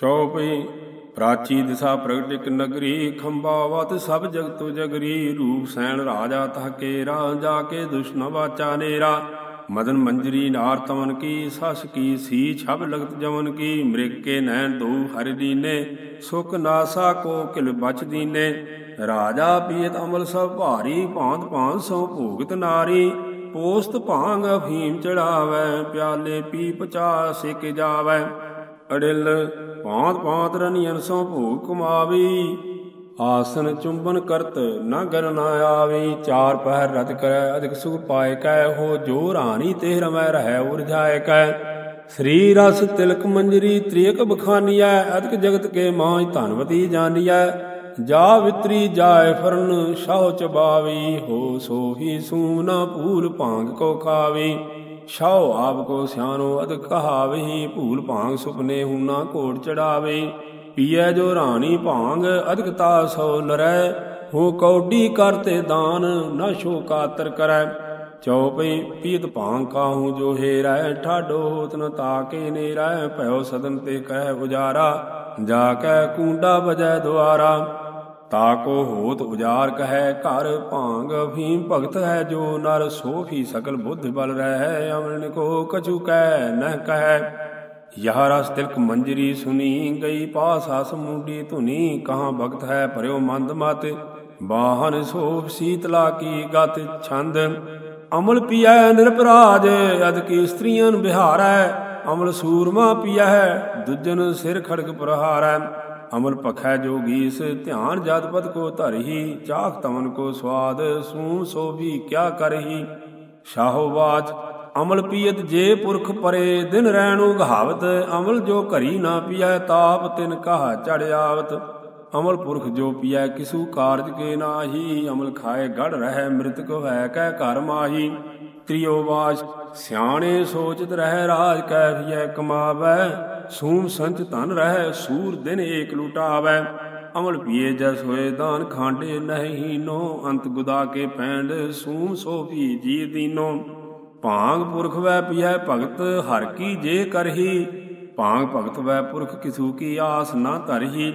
ਚੌਪਈ ਪ੍ਰਾਚੀ ਦਿਸ਼ਾ ਪ੍ਰਗਟਿਕ ਨਗਰੀ ਖੰਬਾਵਤ ਸਭ ਜਗਤ ਜਗਰੀ। ਰੂਪ ਸੈਣ ਰਾਜਾ ਤਹ ਜਾ ਕੇ ਦੁਸ਼ਨ ਵਾਚਾ ਨੇਰਾ। ਮਦਨ ਮੰਜਰੀ ਨਾਰ ਤਮਨ ਕੀ, ਸਸ ਕੀ, ਸੀ ਛਬ ਲਗਤ ਜਮਨ ਕੀ। ਮ੍ਰਿਕੇ ਨੈਣ ਦੋ ਹਰਿ ਦੀਨੇ, ਸੁਖ ਨਾਸਾ ਕੋ ਕਿਲ ਬਚ ਦੀਨੇ। ਰਾਜਾ ਪੀਤ ਅਮਲ ਸਭ ਭਾਰੀ, ਭਾਂਤ ਭਾਂਤ ਸੋ ਭੋਗਤ ਨਾਰੀ। ਪੋਸਤ ਭਾਂਗ ਅਫੀਮ ਚੜਾਵੇ, ਪਿਆਲੇ ਪੀ ਪਚਾ ਸਿਕ ਜਾਵੇ। ਅੜਿਲ ਭਾਂਤ ਭਾਂਤ ਰਨੀਅਨ ਸੋ ਭੋਗ ਕਮਾਵੀ ਆਸਨ ਚੁੰਬਨ ਕਰਤ ਨਾ ਗਨ ਨਾ ਆਵੀ। ਚਾਰ ਪਹਿਰ ਰਤ ਕਰੈ, ਅਧਿਕ ਸੁਖ ਪਾਏ ਕੈ। ਹੋ ਜੋ ਰਾਣੀ ਤੇ ਰਮੈ ਰਹਿ ਉਰਝਾਏ ਕੈ। ਸ੍ਰੀ ਰਸ ਤਿਲਕ ਮੰਜਰੀ ਤ੍ਰਿਯਕ ਬਖਾਨੀਐ। ਅਧਿਕ ਜਗਤ ਕੇ ਮਾਂ ਧਨਵਤੀ ਜਾਨੀਐ। ਜਾ ਵਿਤਰੀ ਜਾਏ ਫਰਨ, ਸ਼ਾਹ ਚਬਾਵੀ। ਹੋ ਸੋਹੀ ਸੂਨਾ, ਭੂਲ ਭਾਂਗ ਕੋ ਖਾਵੀ। ਸ਼ਾਹ ਆਪ ਕੋ ਸਿਆਨੋ ਅਧ ਕਹਾਵਹੀ, ਭੂਲ ਭਾਂਗ ਸੁਪਨੇ ਹੁਨਾ ਕੋੜ ਚੜਾਵੇ। ਪੀਐ ਜੋ ਰਾਣੀ ਭਾਂਗ ਅਧਿਕਤਾ ਸੋ ਨਰੈ। ਹੋ ਕੌਡੀ ਕਰਤੇ ਦਾਨ, ਨਾ ਸ਼ੋ ਕਾਤਰ ਕਰੈ। ਚਉਪਈ ਪੀਤ ਭਾਂਗ ਕਾਹੂ ਜੋ ਹੇਰੈ, ਠਾਡੋ ਹੋਤ ਨ ਤਾਕੇ ਨੇਰੈ। ਭਇਓ ਸਦਨ ਤੇ ਕਹਿ ਉਜਾਰਾ, ਜਾ ਕੈ ਕੂੰਡਾ ਬਜੈ ਦੁਆਰਾ। ਤਾਕੋ ਹੋਤ ਉਜਾਰ ਕਹੈ, ਘਰ ਭਾਂਗ ਭੀਮ ਭਗਤ ਹੈ ਜੋ ਨਰ ਸੋਫੀ ਸਕਲ ਬੁੱਧ ਬਲ ਰਹਿ, ਅਮਰਨ ਕੋ ਕਛੂ ਕਹਿ ਨ ਕਹਿ। ਯਹ ਰਸ ਤਿਲਕ ਮੰਜਰੀ ਸੁਨੀ ਗਈ, ਪਾਸ ਹਸ ਮੁੰਡੀ ਧੁਨੀ, ਕਹਾਂ ਭਗਤ ਹੈ ਭਰਿਓ ਮੰਦ ਮਤ। ਬਾਹਨ ਸੋਫ ਸੀਤਲਾ ਕੀ ਗਤ ਛੰਦ, ਅਮਲ ਪੀਐ ਨਿਰਪਰਾਜ ਅਦ ਕੀ ਇਸਤਰੀਆਂ ਬਿਹਾਰੈ, ਅਮਲ ਸੂਰਮਾ ਪੀਐ, ਦੁਜਨ ਸਿਰ ਖੜਕ ਪ੍ਰਹਾਰੈ। ਅਮਲ ਪਖੈ ਜੋਗੀਸ ਧਿਆਨ ਜਦਪਤ ਕੋ ਧਰਹੀ, ਚਾਖ ਤਮਨ ਕੋ ਸਵਾਦ, ਸੂ ਸੋਭੀ ਕਿਆ ਕਰਹੀ। ਸ਼ਾਹੋ ਬਾਚ, ਅਮਲ ਪੀਤ ਜੇ ਪੁਰਖ ਪਰੇ, ਦਿਨ ਰਹਿਣੂ ਘਾਵਤ ਅਮਲ ਜੋ ਘਰੀ ਨਾ ਪੀਐ, ਤਾਪ ਤਿਨ ਕਹਾ ਚੜ ਆਵਤ ਅਮਲ ਪੁਰਖ ਜੋ ਪੀਐ, ਕਿਸੂ ਕਾਰਜ ਕੇ ਨਾਹੀ, ਅਮਲ ਖਾਏ ਗੜ ਰਹਿ, ਮ੍ਰਿਤਕ ਹੈ ਕਹਿ ਘਰ ਮਾਹੀ। ਤ੍ਰਿਯੋ ਵਾਚ, ਸਿਆਣੇ ਸੋਚਤ ਰਹਿ ਰਾਜ ਕਹਿ ਕਮਾਵੈ, ਸੂਮ ਸੰਚ ਧਨ ਰਹਿ ਸੂਰ ਦਿਨ ਏਕ ਲੁਟਾਵੈ। ਅਮਲ ਪੀਏ ਜਸ ਹੋਏ ਦਾਨ ਖਾਂਡੇ ਨਹੀਂ ਨੋ, ਅੰਤ ਗੁਦਾ ਕੇ ਪੈਂਡ ਸੂਮ ਸੋ ਵੀ ਜੀ ਦੀਨੋ। ਭਾਂਗ ਪੁਰਖ ਵੈ ਪੀਐ ਭਗਤ, ਹਰ ਕੀ ਜੇ ਕਰਹੀ। ਭਾਂਗ ਭਗਤ ਵੈ ਪੁਰਖ ਕਿਸੂ ਕੀ ਆਸ ਨਾ ਧਰਹੀ।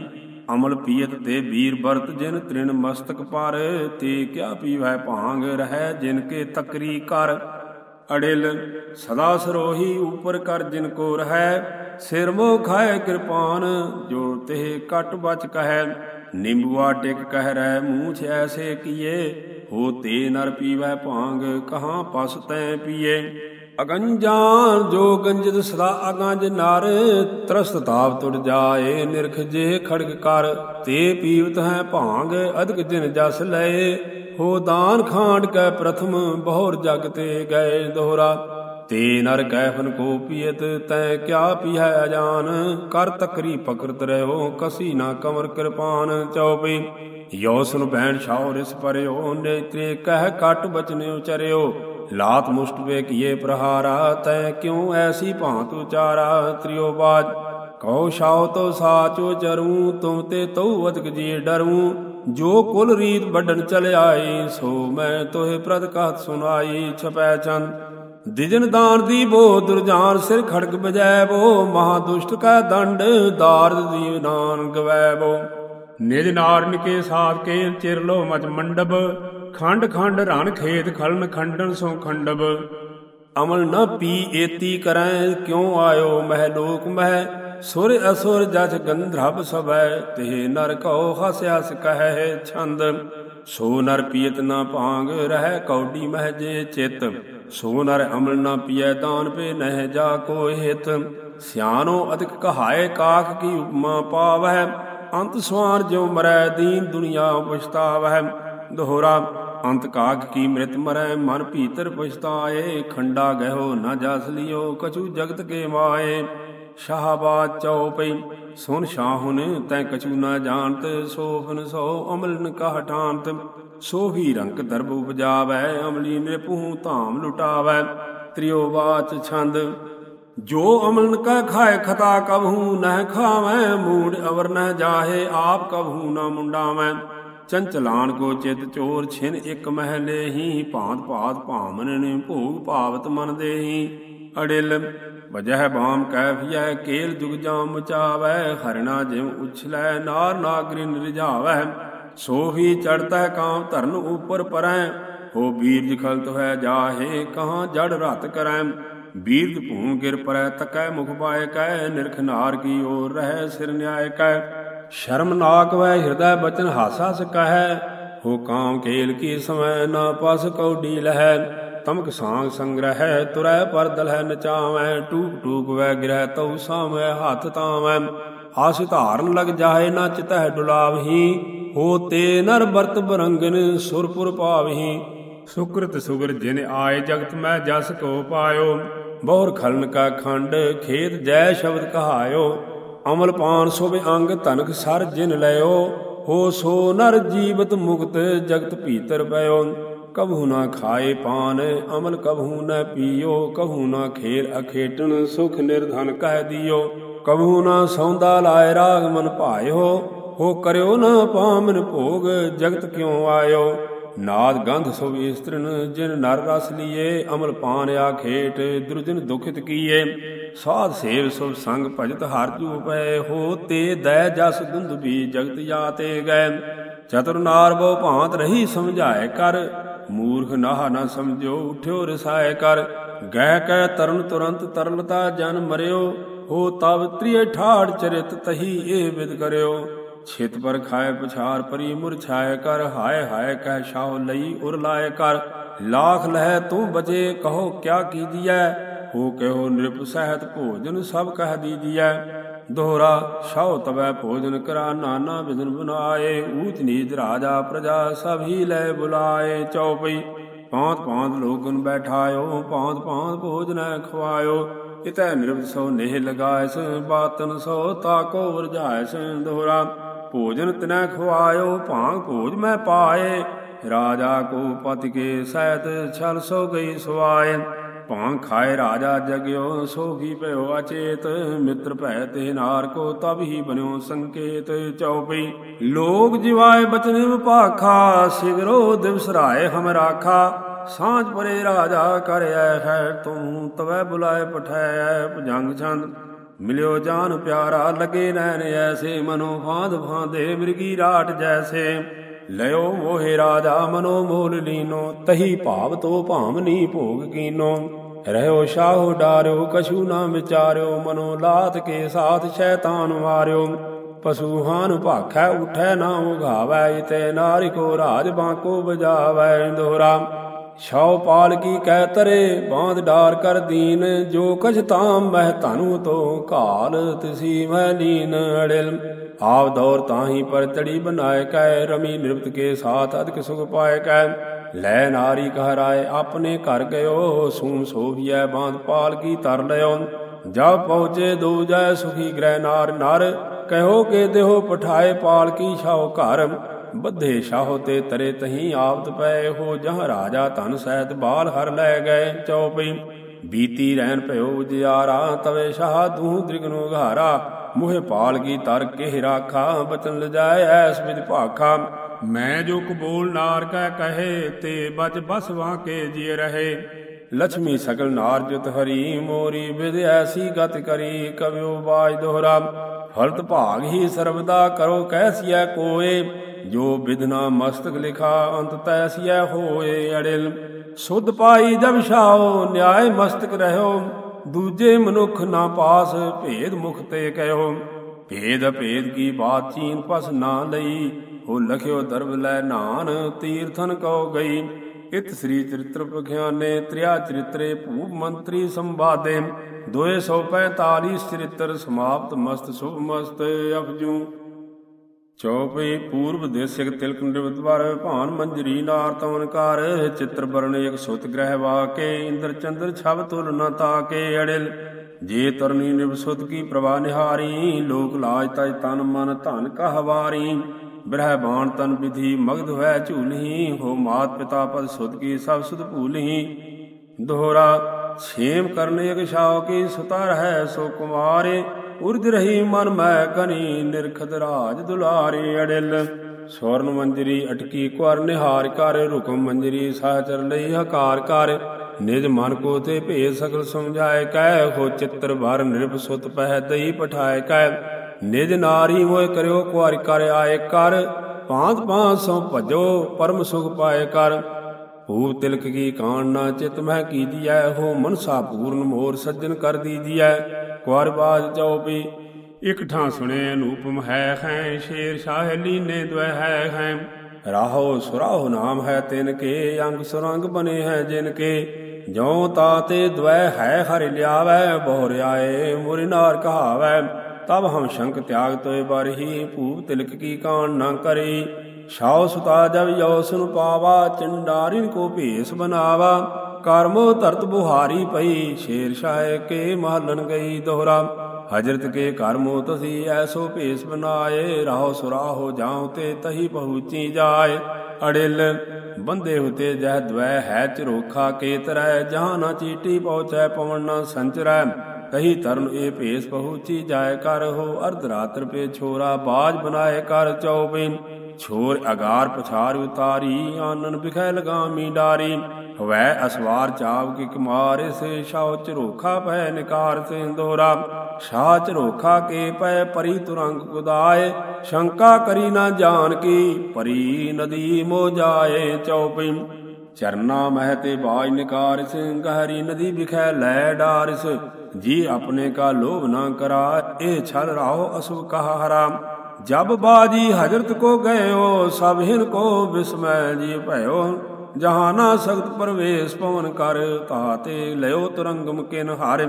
ਅਮਲ ਪੀਤ ਤੇ ਵੀਰ ਬਰਤ ਜਿਨ ਤ੍ਰਿਣ ਮਸਤਕ ਪਰ, ਤੇ ਕਿਆ ਪੀਵੈ ਭਾਂਗ ਰਹਿ ਜਿਨ ਕੇ ਤਕਰੀ ਕਰ। ਅੜਿਲ, ਸਦਾ ਸਰੋਹੀ ਉਪਰ ਕਰ ਜਿਨ ਕੋ ਰਹਿ, ਸਿਰ ਮੋ ਖਾਏ ਕਿਰਪਾਨ, ਜੋ ਤੇ ਕਟ ਬਚ ਕਹੈ। ਨਿੰਬੂਆ ਟਿਕ ਕਹਿ ਰਹਿ ਮੂੰਛ ਐਸੇ ਕੀਏ, ਹੋ ਤੇ ਨਰ ਪੀਵੈ ਭਾਂਗ, ਕਹਾਂ ਪਸ ਤੈ ਪੀਏ। ਅਗੰਜਾਨ ਜੋ ਗੰਜਿਤ ਸਦਾ ਅਗੰਜ ਨਰ, ਤਰਸਤ ਤਾਪ ਤੁਰ ਜਾਏ, ਨਿਰਖ ਜੇ ਖੜਗ ਕਰ, ਤੇ ਪੀਵਤ ਹੈ ਭਾਂਗ, ਅਧਿਕ ਦਿਨ ਜਸ ਲਏ। ਹੋ ਦਾਨ ਖਾਂਡ ਕੈ ਪ੍ਰਥਮ, ਬਹੁਰ ਜਗ ਤੇ ਗਏ ਦੋਹਰਾ। ਤੇ ਨਰ ਕੈਫਨ ਕੋ ਪੀਤ ਤੈ ਕਿਆ ਪੀਹੈ ਅਜਾਨ। ਕਰ ਤਕਰੀ ਪਕਰਤ ਰਹਿਓ ਕਸੀ ਨਾ ਕਮਰ ਕਿਰਪਾਨ ਚਉਪਈ ਯੋ ਸੁਨ ਬੈਣ ਛਾਉ ਰਿਸ ਪਰਿਓ, ਨੇਤਰੇ ਕਹਿ ਕਟ ਬਚਨ ਉਚਰਿਓ। ਲਾਤ ਮੁਸ਼ਟ ਵੇ ਕੀਏ ਪ੍ਰਹਾਰਾ, ਤੈ ਕਿਉ ਐਸੀ ਭਾਂਤ ਉਚਾਰਾ? ਤ੍ਰਿਓ ਬਾਜ, ਕਉ ਛਾਉ ਤੋ ਸਾਚੋ ਚਰੂ ਤੁਮ ਤੇ ਤਉ ਅਦਕ ਜੀ ਡਰੂ। ਜੋ ਕੁਲ ਰੀਤ ਵੱਡਣ ਚਲ ਆਈ ਸੋ ਮੈਂ ਤੋਹਿ ਪ੍ਰਤ ਕਹਤ ਸੁਨਾਈ ਛਪੈ ਚੰਦ। ਦਿਜਨ ਦਾਨ ਦੀ ਬੋ ਦੁਰਜਾਨ ਸਿਰ ਖੜਕ ਬਜੈ ਬੋ ਮਹਾ ਦੁਸ਼ਟ ਕੈ ਦੰਡ, ਦਾਰਦ ਦੀ ਗਵੈ ਬੋ ਨਿਜ ਨਾਰਨ ਕੇ ਸਾਥ ਚਿਰ ਲੋ ਮਚ ਮੰਡਬ ਖੰਡ ਖੰਡ ਰਣ ਖੇਤ ਖਲਨ ਖੰਡਨ ਸੋ ਖੰਡਬ ਅਮਲ ਨਾ ਪੀ ਏਤੀ ਕਰੈ, ਕਿਉ ਆਇਓ ਮਹਿ ਲੋਕ ਮਹਿ? ਸੁਰ ਅਸੁਰ ਜਸ ਗੰਧਰਵ ਸਭੈ ਤੇ ਨਰ ਕਉ ਹਸ ਹਸ ਕਹੈ ਛੰਦ। ਸੋ ਨਰ ਪੀਤ ਨਾ ਭਾਂਗ ਰਹਿ ਕੌਡੀ ਮਹਿ ਜੇ ਚਿਤ। ਸੋ ਨਰ ਅਮਲ ਨਾ ਪੀਐ ਦਾਨ ਪੇ ਨਹਿ ਜਾ ਕੋ ਹਿਤ। ਸਿਆਨੋ ਅਧਿਕ ਕਹਾਏ ਕਾਖ ਕੀ ਉਪਮਾ ਪਾਵਹਿ ਅੰਤ ਸੁਆਰ ਜਿਉ ਮਰੈ ਦੀਨ ਦੁਨੀਆ ਪਛਤਾਵਹਿ। ਦੋਹਰਾ, ਅੰਤ ਕਾਗ ਕੀ ਮ੍ਰਿਤ ਮਰੈ, ਮਨ ਭੀਤਰ ਪਛਤਾਏ। ਖੰਡਾ ਗਹਿਓ ਨਾ ਜਸ ਲਿਓ, ਕਛੂ ਜਗਤ ਕੇ ਮਾਏ। ਸ਼ਾਹਬਾਦ ਚਉਪਈ ਸੁਨ ਸ਼ਾਹੁਨ, ਤੈ ਕਛੂ ਨਾ ਜਾਣਤ। ਸੋਫਨ ਸੋ ਅਮਲਨ ਕਹ ਠਾਂਤ ਸੋਹੀ ਰੰਕ ਦਰਬ ਉਪਜਾਵੈ ਅਮਲੀ ਨਿਰਪੂ ਧਾਮ ਲੁਟਾਵੈ ਤ੍ਰਿਓ ਬਾਚ ਛੰਦ ਜੋ ਅਮਲਨ ਕਹ ਖਾਏ ਖਤਾ ਕਬਹੂ ਨਹਿ ਖਾਵੈ, ਮੂੜ ਅਵਰ ਨਹਿ ਜਾਹੇ, ਆਪ ਕਬਹੂ ਨਾ ਮੁੰਡਾਵੈ। ਚੰਚਲਾਨ ਕੋ ਚਿਤ ਚੋਰ ਛਿਨ ਇਕ ਮਹਿਲੇ ਹੀ ਭਾਂਤ ਭਾਤ ਭਾਮਨ ਨੇ ਭੋਗ ਭਾਵਤ ਮਨ ਦੇਹੀ। ਅੜਿਲ, ਵਜਹ ਬਾਮ ਕੈਫੀਐ ਕੇਲ ਜੁਗ ਜਾਮ ਮਚਾਵੈ, ਹਰਣਾ ਜਿਮ ਉਛਲੈ, ਨਾਰ ਨਾਗਰਿ ਨਿਰਜਾਵੈ ਸੋਹੀ ਚੜਤੈ ਕਾਮ ਧਰਨ ਉਪਰ ਪਰੈ, ਹੋ ਬੀਰਜ ਖਲਤ ਹੈ ਜਾਹੇ, ਕਹਾਂ ਜੜ ਰਤ ਕਰੈ। ਬੀਰਜ ਭੂਮ ਗਿਰ ਪਰੈ ਤਕੈ ਮੁਖ ਪਾਏ ਕੈ, ਨਿਰਖ ਨਾਰ ਕੀ ਓਰ ਰਹਿ ਸਿਰ ਨਿਆਇ ਕੈ। ਸ਼ਰਮ ਨਾਕ ਵੈ ਹਿਰਦੈ ਬਚਨ ਹਾਸਾ ਸਕਹਿ। ਹੋ ਕਾਮ ਕੇਲ ਕੀ ਸਮੈ, ਨਾ ਪਸ ਕੌਡੀ ਲਹੈ। ਤਮਕ ਸਾੰਗ ਸੰਗ੍ਰਹਿ, ਤੁਰੈ ਪਰ ਦਲਹਿ ਨਚਾਵੈ ਟੂਕ ਟੂਕ ਵੈ ਗਿਰਹਿ, ਤਉ ਸਾਮੈ ਹੱਥ ਤਾਵੈ ਆਸ ਧਾਰਨ ਲਗ ਜਾਏ, ਨਾ ਚਿਤਹਿ ਡੁਲਾਵਹੀ। ਹੋ ਤੇ ਨਰ ਵਰਤ ਬਰੰਗਨ, ਸੁਰਪੁਰ ਪਾਵਹੀ ਸੁਕ੍ਰਿਤ ਸੁਗਰ ਜਿਨ ਆਏ, ਜਗਤ ਮੈਂ ਜਸ ਕੋ ਪਾਇਓ। ਬਹੁਰ ਖਲਨ ਕਾ ਖੰਡ, ਖੇਤ ਜੈ ਸ਼ਬਦ ਕਹਾਇਓ, ਅਮਲ ਪਾਨ ਸੋਵੇ ਅੰਗ ਧਨਕ ਸਰ ਜਿਨ ਲਇਓ, ਹੋ ਸੋ ਨਰ ਜੀਵਤ ਮੁਕਤ ਜਗਤ ਭੀਤਰ ਪਇਓ। ਕਭੂ ਨਾ ਖਾਏ ਪਾਨ, ਅਮਲ ਕਭੂ ਨਾ ਪੀਓ ਕਹੂ ਨਾ ਖੇਲ ਅਖੇਟਣ, ਸੁਖ ਨਿਰਧਨ ਕਹਿ ਦਿਓ। ਕਭੂ ਨਾ ਸੌਂਦਾ ਲਾਇ ਰਾਗ ਮਨ ਭਾਇਓ, ਹੋ ਕਰਿਓ ਨਾ ਪਾਮਨ ਭੋਗ, ਜਗਤ ਕਿਉ ਆਇਓ। ਨਾਦ ਗੰਧ ਸੁਭ ਇਸਤਰਨ ਜਿਨ ਨਰ ਰਸ ਲੀਏ, ਅਮਲ ਪਾਨ ਆਖੇਟ ਦੁਰਜਨ ਦੁਖਿਤ ਕੀਏ। ਸਾਧ ਸੇਵ ਸੁਭ ਸੰਗ ਭਜਤ ਹਰ ਜੂ ਪਏ ਹੋ ਤੇ ਦਇ ਜਸ ਦੁੰਦ ਵੀ ਜਗਤ ਜਾਤੇ ਗਏ ਚਤੁਰ ਨਾਰ ਬਹੁ ਭਾਂਤ ਰਹੀ ਸਮਝਾਏ ਕਰ, ਮੂਰਖ ਨਾਹ ਨਾ ਸਮਝੋ ਉਠਿਓ ਰਸਾਏ ਕਰ। ਗਹਿ ਕੈ ਤਰਨ ਤੁਰੰਤ ਤਰਲਤਾ ਜਨ ਮਰਿਓ, ਹੋ ਤਬ ਤ੍ਰਿਏ ਠਾੜ ਚਰਿਤ ਤਹੀ ਇਹ ਵਿਦ ਕਰਿਓ। ਛਿਤ ਪਰ ਖਾਏ ਪਛਾਰ ਪਰੀ ਮੁਰਛਾਏ ਕਰ ਹਾਏ ਹਾਏ ਕਹਿ ਸ਼ਾਹ ਲਈ ਉਰ ਲਾਏ ਕਰ। ਲਾਖ ਲਹਿ ਤੂੰ ਬਚੇ ਕਹੋ ਕਿਆ ਕੀਜੀਐ ਹੋ ਕਹੋ ਨਿਰਪ ਸਹਿਤ ਭੋਜਨ ਸਭ ਕਹਿ ਦੀਜੀਐ ਦੋਹਰਾ ਸ਼ਾਹ ਤਵੈ ਭੋਜਨ ਕਰਾ ਨਾਨਾ ਬਿਦਨ ਬਨਾਏ। ਊਚ ਨੀਚ ਰਾਜਾ ਪ੍ਰਜਾ ਸਭ ਹੀ ਲੈ ਬੁਲਾਏ। ਚਉਪਈ ਪਾਂਤ ਪਾਂਤ ਲੋਕਨ ਬੈਠਾਇਓ, ਪਾਂਤ ਪਾਂਤ ਭੋਜਨੈ ਖਵਾਇਓ। ਇਤੈ ਨਿਰਭਤ ਸੋ ਨੇਹ ਲਗਾਇਸ, ਬਾਤਨ ਸੋ ਤਾਕੋ ਵਰਜਾਇਸ। ਦੋਹਰਾ ਭੋਜਨ ਤਿਨੈ ਖਵਾਇਓ, ਭਾਂਗ ਭੋਜ ਮੈਂ ਪਾਏ। ਰਾਜਾ ਕੋ ਪਤਿ ਕੇ ਸਹਿਤ ਛਲ ਸੋ ਗਈ ਸੁਆਏ ਭਾਂ ਖਾਏ ਰਾਜਾ ਜਗਿਓ ਸੋਗੀ ਭਇਓ ਅਚੇਤ। ਮਿੱਤਰ ਭੈ ਤੇ ਨਾਰ ਕੋ ਤਬ ਹੀ ਬਨਿਓ ਸੰਕੇਤ ਚਉਪਈ ਲੋਕ ਜਿਵਾਏ ਬਚਨ ਵਿਭਾਖਾ, ਸਿਗਰੋ ਦਿਵਸ ਰਾਏ ਹਮ ਰਾਖਾ। ਸਾਂਝ ਪਰੇ ਰਾਜਾ ਕਰਿਆ ਹੈ ਤੂੰ ਤਵੈ ਬੁਲਾਏ ਪਠਾਇ ਭਜੰਗ ਛੰਦ। ਮਿਲਿਓ ਜਾਨ ਪਿਆਰਾ, ਲਗੇ ਨੈਣ ਐਸੇ, ਮਨੋ ਫਾਂਦ ਫਾਂਦੇ ਮਿਰਗੀ ਰਾਟ ਜੈਸੇ। ਲਿਓ ਮੋਹਿ ਰਾਜਾ, ਮਨੋ ਮੋਲ ਲੀਨੋ, ਤਹੀ ਭਾਵ ਤੋ ਭਾਵਨੀ ਭੋਗ ਕੀਨੋ। ਰਹਿਓ ਸ਼ਾਹੋ ਡਾਰਿਓ, ਕਛੂ ਨਾ ਵਿਚਾਰਿਓ, ਮਨੋ ਲਾਤ ਕੇ ਸਾਥ ਸ਼ੈਤਾਨ ਮਾਰਿਓ ਪਸ਼ੂ ਹਾਨ ਭਾਖੈ, ਉਠੈ ਨਾ ਉਘਾਵੈ ਇਤੇ ਨਾਰਿ ਕੋ ਰਾਜ ਬਾਂਕੋ ਬਜਾਵੈ ਦੋਰਾ ਛਾਉ ਪਾਲ ਕੀ ਕਹਿ ਤਰੇ, ਬਾਂਧ ਡਾਰ ਕਰ ਦੀਨ, ਜੋ ਕਛ ਤਾਮ ਮਹਿ ਧਨੂ ਤੋ ਘਾਲ, ਤਿਸੀ ਮਹਿ ਲੀਨ ਅੜਿਲ। ਆਪ ਦੌਰ ਤਾਹੀ ਪਰ ਤੜੀ ਬਨਾਏ ਕੈ, ਰਮੀ ਨਿਰਪਤ ਕੇ ਸਾਥ ਅਧਿਕ ਸੁਖ ਪਾਏ ਕੈ। ਲੈ ਨਾਰੀ ਕਹ ਰਾਏ ਆਪਣੇ ਘਰ ਗਇਓ, ਸੂਮ ਸੋਭੀਐ, ਬਾਂਧ ਪਾਲ ਕੀ ਤਰ ਲਿਓ। ਜਬ ਪਹੁੰਚੇ ਦੂਜੈ ਸੁਖੀ ਗ੍ਰਹਿ ਨਾਰ ਨਰ ਕਹਿਓ ਕੇ ਦੇਹੋ ਪਠਾਏ ਪਾਲ ਕੀ ਛਾਓ ਘਰ। ਬੱਧੇ ਸ਼ਾਹੋ ਤੇ ਤਰੇ ਤਹੀਂ ਆਪਤ ਪਏ ਹੋ ਜਹ ਰਾਜਾ ਧਨ ਸਹਿਤ ਬਾਲ ਹਰ ਲੈ ਗਏ ਚਉਪਈ ਬੀਤੀ ਰਹਿਣ ਭਇਓ ਉਜਿਆਰਾ, ਤਵੇ ਸ਼ਾਹ ਦੂ ਦ੍ਰਿਗਨੋ ਘਾਰਾ ਮੁਹਿ ਪਾਲ ਕੀ ਤਰ ਕੇ ਰਾਖਾ, ਬਚਨ ਲਜਾਏ ਐਸ ਵਿਦ ਭਾਖਾ। ਮੈਂ ਜੋ ਕਬੂਲ ਨਾਰ ਕੈ ਕਹੇ, ਤੇ ਬਚ ਬਸ ਵਾਕੇ ਜੀ ਰਹੇ। ਲక్ష్ਮੀ ਸਗਲ ਨਾਰ ਜੁਤ ਹਰੀ, ਮੋਰੀ ਵਿਦ ਐਸੀ ਗਤ ਕਰੀ, ਕਵਿਓ ਬਾਜ ਦੋਹਰਾ। ਫਲਤ ਭਾਗ ਹੀ ਸਰਬਦਾ ਕਰੋ, ਕੈਸੀਐ ਕੋਏ। ਜੋ ਬਿਦਨਾ ਮਸਤਕ ਲਿਖਾ, ਅੰਤ ਤੈਸੀਐ ਹੋਏ ਅੜਿਲ। ਸੁਧ ਪਾਈ ਜਬ ਛਾਓ ਨਿਆਏ ਮਸਤਕ ਰਹਿਓ। ਦੂਜੇ ਮਨੁੱਖ ਨਾ ਪਾਸ, ਭੇਦ ਮੁਖ ਤੇ ਕਹਿਓ। ਭੇਦ ਭੇਦ ਕੀ ਬਾਤ ਚੀਨ ਪਸ ਨਾ ਲਈ, ਹੋ ਲਖਿਓ ਦਰਬ ਲੈ ਨਾਨ, ਤੀਰਥਨ ਕਉ ਗਈ। ਇਤ ਸ੍ਰੀ ਚਰਿਤ੍ਰ ਪਖਿਆਨੇ, ਤ੍ਰਿਆ ਚਰਿਤਰੇ ਭੂਪ ਮੰਤਰੀ ਸੰਵਾਦੇ। 245 ਚਰਿਤ੍ਰ ਸਮਾਪਤ ਮਸਤ ਸੁਭ ਮਸਤ ਅਫਜੂ। ਚੌਪਈ ਪੂਰਬ ਦੇਸਿਕ ਤਿਲਕ ਨਿਰਵਤਵਾਰ ਭਾਨ ਮੰਜਰੀ ਨਾਰ ਤਵਨ ਕਾਰ, ਚਿੱਤਰ ਬਰਨ ਇਕ ਸੁਤ ਗ੍ਰਹਿ ਵਾਕੇ, ਇੰਦਰ ਚੰਦਰ ਛਬ ਤੁਲ ਨ ਤਾਕੇ, ਅੜਿਲ। ਜੇ ਤਰਨੀ ਨਿਵਸੁਤ ਕੀ ਪ੍ਰਵਾ ਨਿਹਾਰੀ, ਲੋਕ ਲਾਜ ਤਜ ਤਨ ਮਨ ਧਨ ਕਹਵਾਰੀ ਬ੍ਰਹਿ ਬਾਣ ਤਨ ਵਿਧੀ ਮਗਧ ਹੋਇ ਝੂਲਹੀ ਹੋ ਮਾਤ ਪਿਤਾ ਪਦ ਸੁਤ ਕੀ ਸਭ ਸੁਧ ਭੂਲਹੀ ਦੋਹਰਾ ਛੇਮ ਕਰਨੇ ਅਗ ਛਾਉ ਕੀ ਸੁਤਾ ਰਹਿ ਸੋ ਕੁਮਾਰੇ ਉਰਜ ਰਹੀ ਮਨ ਮੈਂ ਕਨੀ ਨਿਰਖਦ ਰਾਜ ਦੁਲਾਰੇ ਅੜਿਲ। ਸਵਰਨ ਮੰਜਰੀ ਅਟਕੀ ਕੁਰ ਨਿਹਾਰ ਕਰ, ਰੁਕਮ ਮੰਜਰੀ ਸਹਚਰ ਲਈ ਹਕਾਰ ਕਰ। ਨਿਜ ਮਨ ਕੋ ਤੇ ਭੇਦ ਸਕਲ ਸਮਝਾਏ ਕਹਿ ਹੋ ਚਿੱਤਰ ਭਰ ਨਿਰਭ ਸੁਤ ਪਹਿ ਦਈ ਪਠਾਏ ਕਹਿ। ਨਿਜ ਨਾਰੀ ਮੋਇ ਕਰਿਓ ਕੁਾਰਿ ਕਰ ਆਏ ਕਰ, ਭਾਂਤ ਭਾਂਤ ਸੋ ਭਜੋ, ਪਰਮ ਸੁਖ ਪਾਏ ਕਰ। ਭੂਪ ਤਿਲਕ ਕੀ ਕਾਣ ਨਾ ਚਿਤ ਮਹਿ ਕੀਜੀਐ ਹੋ ਮਨਸਾ ਪੂਰਨ ਮੋਰ ਸੱਜਣ ਕਰ ਦੀਜੀਐ ਕੁਾਰ ਬਾਜ ਚਉਪੀ ਇਕ ਸੁਣੇ ਅਨੂਪਮ ਹੈ ਹੈ ਸ਼ੇਰ ਸ਼ਾਹ ਲੀਨੇ ਦਵੈ ਹੈ ਹੈ ਰਾਹੋ ਸੁਰਾਹੋ ਨਾਮ ਹੈ ਤਿਨ ਕੇ, ਅੰਗ ਸੁਰੰਗ ਬਨੇ ਹੈ ਜਿਨ ਕੇ। ਜੋ ਤਾਤੇ ਦਵੈ ਹੈ ਹਰਿ ਲਿਆਵੈ ਬਹੁ ਆਏ ਮੁਰਿ ਨਾਰ ਕਹਾਵੈ। ਤਬ ਹਮ ਸ਼ੰਕ ਤਿਆਗ ਤੋਏ ਬਰਹੀ ਭੂਪ ਤਿਲਕ ਕੀ ਕਾਣ ਨਾ ਕਰੀ। ਸ਼ਾਉ ਸੁਤਾ ਜਬ ਜੋ ਸੁਨ ਪਾਵਾ, ਚੰਡਾਰਿਨ ਕੋ ਭੇਸ ਬਨਾਵਾ। ਕਰਮੋ ਧਰਤ ਬੁਹਾਰੀ ਪਈ, ਸ਼ੇਰ ਸ਼ਾਹ ਕੇ ਮਹਲਨ ਗਈ ਦੋਹਰਾ। ਹਜਰਤ ਕੇ ਕਰਮੋ ਤਸੀ ਐਸੋ ਭੇਸ ਬਨਾਏ, ਰਾਹੋ ਸੁਰਾਹੋ ਜਾਉ ਤੇ ਤਹੀ ਪਹੁੰਚੀ ਜਾਏ। ਅੜਿਲ, ਬੰਦੇ ਹੁਤੇ ਜਹ ਦਵੈ ਹੈ ਚਰੋਖਾ ਕੇ ਤਰੈ, ਜਹਾਂ ਨਾ ਚੀਟੀ ਪਹੁੰਚੈ ਪਵਨ ਨਾ ਸੰਚਰੈ। ਕਹੀ ਤਰਨ ਇਹ ਭੇਸ ਪਹੁੰਚੀ ਜਾਏ ਕਰ ਹੋ, ਅਰਧ ਰਾਤਰ ਪੇ ਛੋਰਾ ਬਾਜ ਬਨਾਏ ਕਰ ਚਉਪਿਨ। ਛੋਰ ਅਗਾਰ ਪਛਾਰ ਉਤਾਰੀ, ਆਨਨ ਬਿਖੈ ਲਗਾਮੀ ਡਾਰੀ। ਹਵੈ ਅਸਵਾਰ ਚਾਵ ਕੀ ਕਮਾਰ ਸੇ ਸ਼ਾਉ ਚਰੋਖਾ ਪੈ ਨਿਕਾਰ ਸਿੰਦੋਰਾ ਸ਼ਾਹ ਝਰੋਖਾ ਕੇ ਪੈ ਪਰੀ ਤੁਰੰਗ ਕੁਦਾਏ। ਸ਼ੰਕਾ ਕਰੀ ਨਾ ਜਾਣ ਕੀ, ਪਰੀ ਨਦੀ ਮੋ ਜਾਏ ਚਉਪਈ ਚਰਨਾ ਮਹਿ ਤੇ ਬਾਜ ਨਿਕਾਰਿਸ ਗਹਿਰੀ ਨਦੀ ਵਿਖੈ ਲੈ ਡਾਰਿਸ। ਜੀ ਆਪਣੇ ਕਾ ਲੋਭ ਨਾ ਕਰਾ, ਇਹ ਛਲ ਰਾਹੋ ਅਸੁਭ ਕਹਾ ਹਰਾ। ਜਬ ਬਾਜੀ ਹਜ਼ਰਤ ਕੋ ਗਇਓ, ਸਭ ਹਿਨ ਕੋ ਬਿਸਮੈ ਜੀ ਭਇਓ। ਜਹਾਨਾ ਸਖਤ ਪਰਵੇਸ਼ ਪਵਨ ਕਰ ਤਾਤੇ ਲਿਓ ਤੁਰੰਗਮ ਕਿਨ ਹਾਰੇ।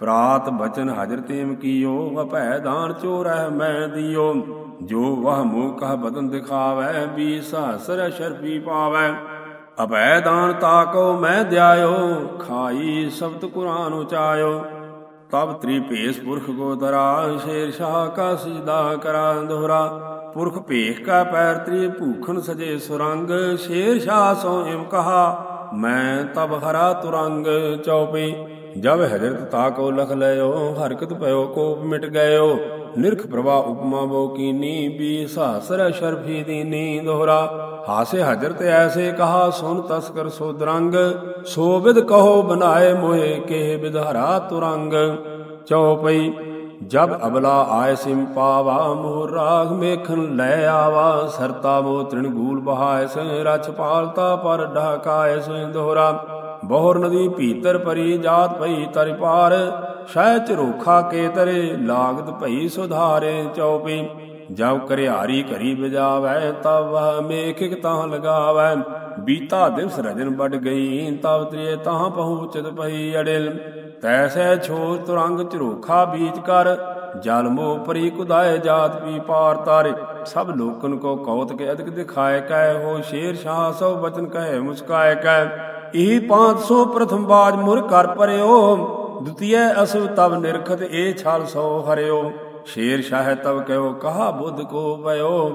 ਪ੍ਰਾਤ ਬਚਨ ਹਜਰ ਤੇਮ ਕੀਓ, ਅਭੈ ਦਾਨ ਚੋਰੈ ਮੈਂ ਦਿਓ। ਜੋ ਵਹ ਮੂਹ ਕਹ ਬਦਨ ਦਿਖਾਵੈ, ਵੀ ਸਹਸਰ ਸ਼ਰਪੀ ਪਾਵੈ। ਅਭੈ ਦਾਨ ਤਾਕੋ ਮੈਂ ਦਿਆਇਓ, ਖਾਈ ਸ਼ਬਦ ਕੁਰਾਨ ਉਚਾਇਓ। ਤਬ ਤ੍ਰੀ ਭੇਸ ਪੁਰਖ ਕੋ ਦਰਾ, ਸ਼ੇਰ ਸ਼ਾਹ ਕਾ ਸਜਦਾ ਕਰਾ ਦੋਹਰਾ। ਪੁਰਖ ਭੇਖ ਕਾ ਪੈਰ ਤ੍ਰੀ ਭੂਖਨ ਸਜੇ ਸੁਰੰਗ, ਸ਼ੇਰ ਸ਼ਾਹ ਸੋ ਇਮ ਕਹਾ, ਮੈਂ ਤਬ ਹਰਾ ਤੁਰੰਗ ਚਉਪਈ ਜਬ ਹਜ਼ਰਤ ਤਾ ਕੋ ਲਖ ਲਿਓ, ਹਰਕਤ ਭਇਓ, ਕੋਪ ਮਿਟ ਗਇਓ। ਨਿਰਖ ਪ੍ਰਵਾ ਉਪਮਾ ਬੋ ਕੀਨੀ, ਬੀ ਸਾਸਰ ਸ਼ਰਫੀ ਦੀਨੀ ਦੋਹਰਾ। ਹਾਸੇ ਹਜ਼ਰਤ ਐਸੇ ਕਹਾ ਸੁਨ ਤਸਕਰ ਸੋ ਦਰੰਗ, ਸੋ ਵਿਦ ਕਹੋ ਬਨਾਏ ਮੋਏ ਕੇ ਵਿਧਾਰਾ ਤੁਰੰਗ। ਚਉਪਈ ਜਬ ਅਬਲਾ ਆਇ ਸਿਮ ਪਾਵਾ, ਮੋਹ ਰਾਗ ਮੇਖਨ ਲੈ ਆਵਾ, ਸਰਤਾ ਮੋ ਤ੍ਰਿਣਗੂਲ ਬਹਾਇ ਸ, ਰਛ ਪਾਲਤਾ ਪਰ ਢਾਕਾਇ ਸ ਦੋਹਰਾ। ਬਹੁਰ ਨਦੀ ਭੀਤਰ ਪਰੀ ਜਾਤ ਪਈ ਤਰਿ ਪਾਰ, ਸ਼ਹਿ ਰੋਖਾ ਕੇ ਤਰੇ ਲਾਗਤ ਭਈ ਸੁਧਾਰੇ। ਚਉਪੀ ਜਬ ਕਰਿਆਰੀ ਘਰੀ ਬਜਾਵੈ ਤਬ ਵਹ ਮੇਖਿਕ ਤਾਂ ਲਗਾਵੈ। ਬੀਤਾ ਦਿਵਸ ਰਜਨ ਵੱਡ ਗਈ ਤਬ ਤ੍ਰਿਏ ਤਾਂ ਪਹੁੰਚਤ ਪਈ ਅੜਿਲ। ਤੈਸੈ ਛੋਰ ਤੁਰੰਗ ਝਰੋਖਾ ਬੀਚ ਕਰ, ਜਲ ਮੋ ਪਰੀ ਕੁਦਾਏ ਜਾਤ ਪੀ ਪਾਰ ਤਾਰੇ। ਸਭ ਲੋਕਨ ਕੋ ਕੇ ਅਦਿਕ ਦਿਖਾਏ ਕੈ, ਹੋ ਸ਼ੇਰ ਸ਼ਾਹ ਸੋ ਬਚਨ ਕਹੇ ਮੁਸਕਾਏ ਕੈ। ਇਹ 500 ਪ੍ਰਥਮ ਬਾਜ ਮੁਰ ਕਰ ਪਰਿਓ ਦੁਤੀਏ ਅਸੁ ਤਬ ਨਿਰਖਤ ਇਹ ਛਲ ਸੋ ਹਰਿਓ। ਸ਼ੇਰ ਸ਼ਾਹ ਤਬ ਕਹਿਓ, ਕਹਾ ਬੁੱਧ ਕੋ ਪਇਓ?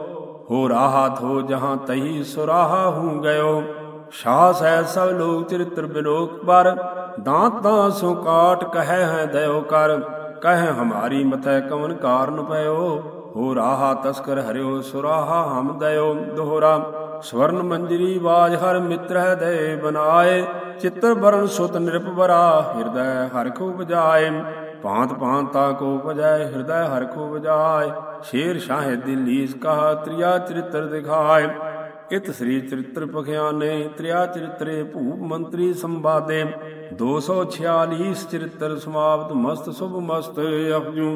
ਹੋ ਰਾਹਾ ਥੋ ਜਹਾਂ ਤਹੀ ਸੁਰਾਹਾ ਹੂੰ ਗਇਓ। ਸ਼ਾਹ ਸਹਿ ਸਭ ਲੋਕ ਚਰਿਤ੍ਰ ਬਿਲੋਕ ਪਰ, ਦਾਂਤ ਤਾਂ ਸੋ ਕਾਟ ਕਹੈ ਹੈ ਦਇਓ ਕਰ। ਕਹੈ ਹਮਾਰੀ ਮਥੈ ਕਵਨ ਕਾਰਨ ਪਇਓ? ਹੋ ਰਾਹਾ ਤਸਕਰ ਹਰਿਓ, ਸੁਰਾਹਾ ਹਮ ਦਇਓ। ਦੋਹਰਾ, ਸਵਰਨ ਮੰਜਰੀ ਬਾਜ ਹਰ ਮਿੱਤਰ ਹੈ ਦੇ ਬਨਾਏ। ਚਿੱਤਰ ਬਰਨ ਸੁਤ ਨਿਰਪਵਰਾ ਹਿਰਦੈ ਹਰ ਖੂ ਬਜਾਏ ਭਾਂਤ ਭਾਂਤਾ ਕੋ ਪਜੈ ਹਿਰਦੈ ਹਰ ਖੂ ਬਜਾਏ ਸ਼ੇਰ ਸ਼ਾਹ ਦਿੱਲੀਸ ਕਹਾ ਤ੍ਰਿਆ ਚਰਿਤ੍ਰ ਦਿਖਾਏ। ਇਤ ਸ੍ਰੀ ਚਰਿਤ੍ਰ ਪਖਿਆਨੇ, ਤ੍ਰਿਆ ਚਰਿਤਰੇ ਭੂਪ ਮੰਤਰੀ ਸੰਵਾਦੇ। 246 ਚਰਿਤ੍ਰ ਸਮਾਪਤ ਮਸਤ ਸੁਭ ਮਸਤ ਅਪਜੂ।